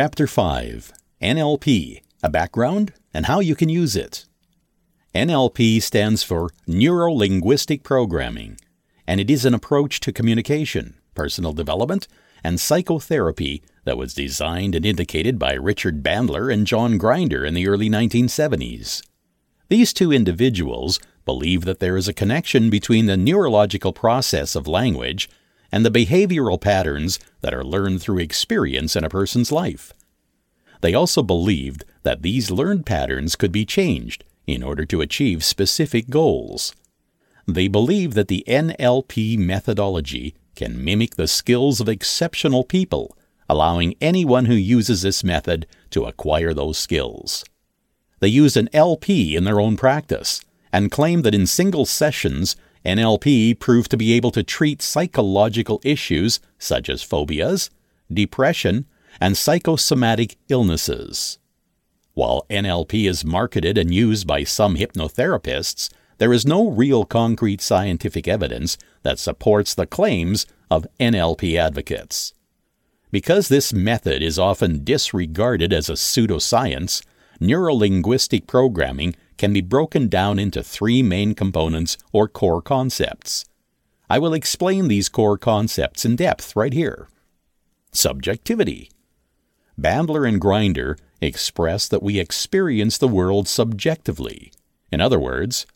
Chapter 5 NLP A Background and How You Can Use It. NLP stands for Neuro Linguistic Programming, and it is an approach to communication, personal development, and psychotherapy that was designed and indicated by Richard Bandler and John Grinder in the early 1970s. These two individuals believe that there is a connection between the neurological process of language and the behavioral patterns that are learned through experience in a person's life. They also believed that these learned patterns could be changed in order to achieve specific goals. They believe that the NLP methodology can mimic the skills of exceptional people, allowing anyone who uses this method to acquire those skills. They use NLP in their own practice and claim that in single sessions, NLP proved to be able to treat psychological issues such as phobias, depression, and psychosomatic illnesses. While NLP is marketed and used by some hypnotherapists, there is no real concrete scientific evidence that supports the claims of NLP advocates. Because this method is often disregarded as a pseudoscience, neurolinguistic programming can be broken down into three main components or core concepts. I will explain these core concepts in depth right here. Subjectivity. Bandler and Grinder express that we experience the world subjectively. In other words,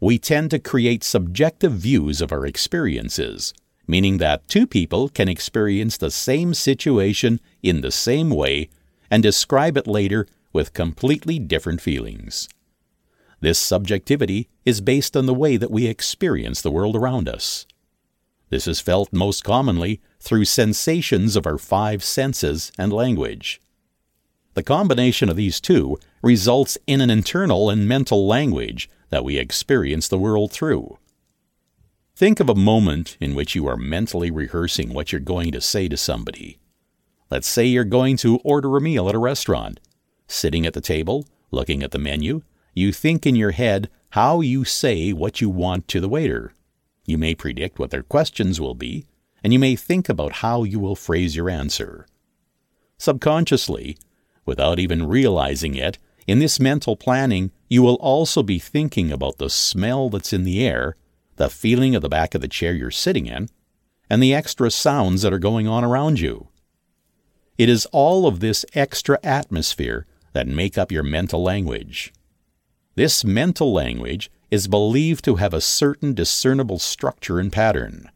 we tend to create subjective views of our experiences, meaning that two people can experience the same situation in the same way and describe it later with completely different feelings. This subjectivity is based on the way that we experience the world around us. This is felt most commonly through sensations of our five senses and language. The combination of these two results in an internal and mental language that we experience the world through. Think of a moment in which you are mentally rehearsing what you're going to say to somebody. Let's say you're going to order a meal at a restaurant. Sitting at the table, looking at the menu, you think in your head how you say what you want to the waiter. You may predict what their questions will be, and you may think about how you will phrase your answer. Subconsciously, without even realizing it, in this mental planning, you will also be thinking about the smell that's in the air, the feeling of the back of the chair you're sitting in, and the extra sounds that are going on around you. It is all of this extra atmosphere that make up your mental language. This mental language is believed to have a certain discernible structure and pattern.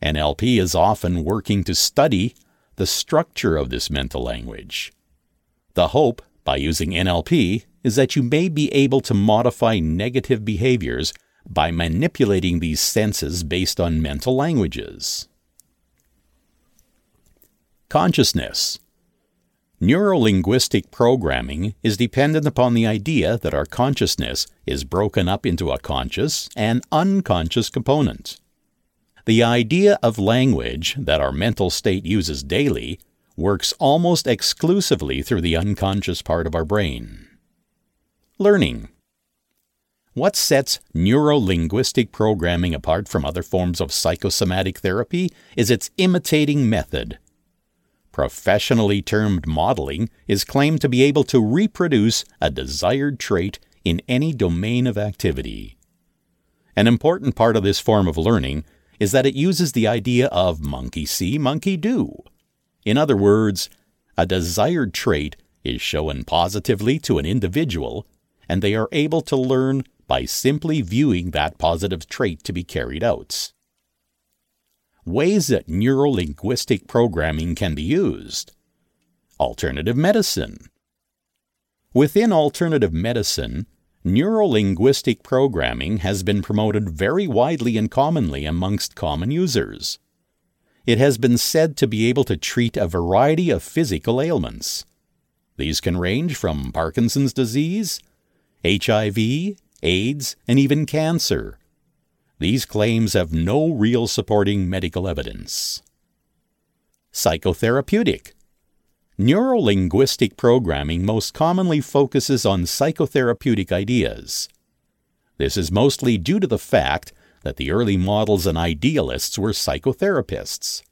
NLP is often working to study the structure of this mental language. The hope, by using NLP, is that you may be able to modify negative behaviors by manipulating these senses based on mental languages. Consciousness Neurolinguistic programming is dependent upon the idea that our consciousness is broken up into a conscious and unconscious component. The idea of language that our mental state uses daily works almost exclusively through the unconscious part of our brain. Learning. What sets neurolinguistic programming apart from other forms of psychosomatic therapy is its imitating method professionally termed modeling, is claimed to be able to reproduce a desired trait in any domain of activity. An important part of this form of learning is that it uses the idea of monkey see, monkey do. In other words, a desired trait is shown positively to an individual, and they are able to learn by simply viewing that positive trait to be carried out ways that neurolinguistic programming can be used. Alternative medicine. Within alternative medicine, neurolinguistic programming has been promoted very widely and commonly amongst common users. It has been said to be able to treat a variety of physical ailments. These can range from Parkinson's disease, HIV, AIDS, and even cancer. These claims have no real supporting medical evidence. Psychotherapeutic. Neurolinguistic programming most commonly focuses on psychotherapeutic ideas. This is mostly due to the fact that the early models and idealists were psychotherapists.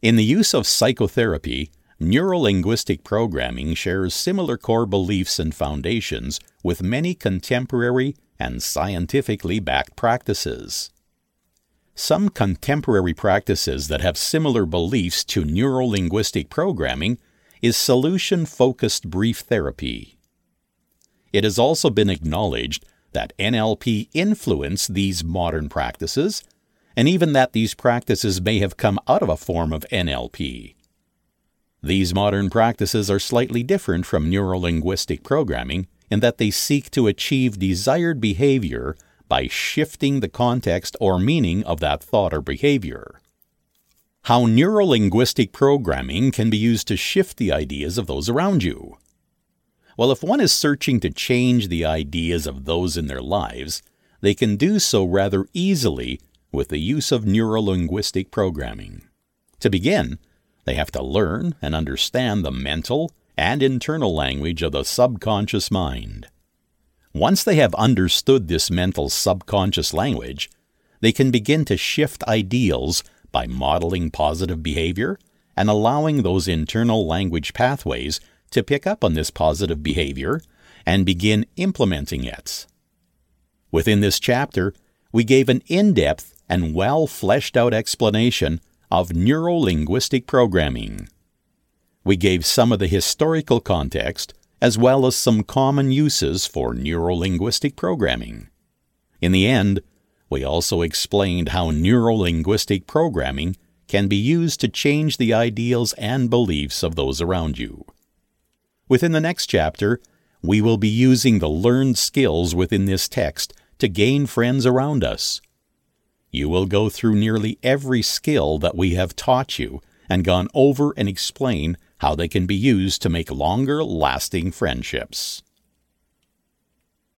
In the use of psychotherapy, Neurolinguistic programming shares similar core beliefs and foundations with many contemporary and scientifically backed practices. Some contemporary practices that have similar beliefs to neurolinguistic programming is solution focused brief therapy. It has also been acknowledged that NLP influenced these modern practices, and even that these practices may have come out of a form of NLP. These modern practices are slightly different from neurolinguistic programming in that they seek to achieve desired behavior by shifting the context or meaning of that thought or behavior. How neurolinguistic programming can be used to shift the ideas of those around you. Well, if one is searching to change the ideas of those in their lives, they can do so rather easily with the use of neurolinguistic programming. To begin, they have to learn and understand the mental and internal language of the subconscious mind. Once they have understood this mental subconscious language, they can begin to shift ideals by modeling positive behavior and allowing those internal language pathways to pick up on this positive behavior and begin implementing it. Within this chapter, we gave an in depth and well fleshed out explanation of neurolinguistic programming. We gave some of the historical context as well as some common uses for neurolinguistic programming. In the end, we also explained how neurolinguistic programming can be used to change the ideals and beliefs of those around you. Within the next chapter, we will be using the learned skills within this text to gain friends around us. You will go through nearly every skill that we have taught you and gone over and explain how they can be used to make longer lasting friendships.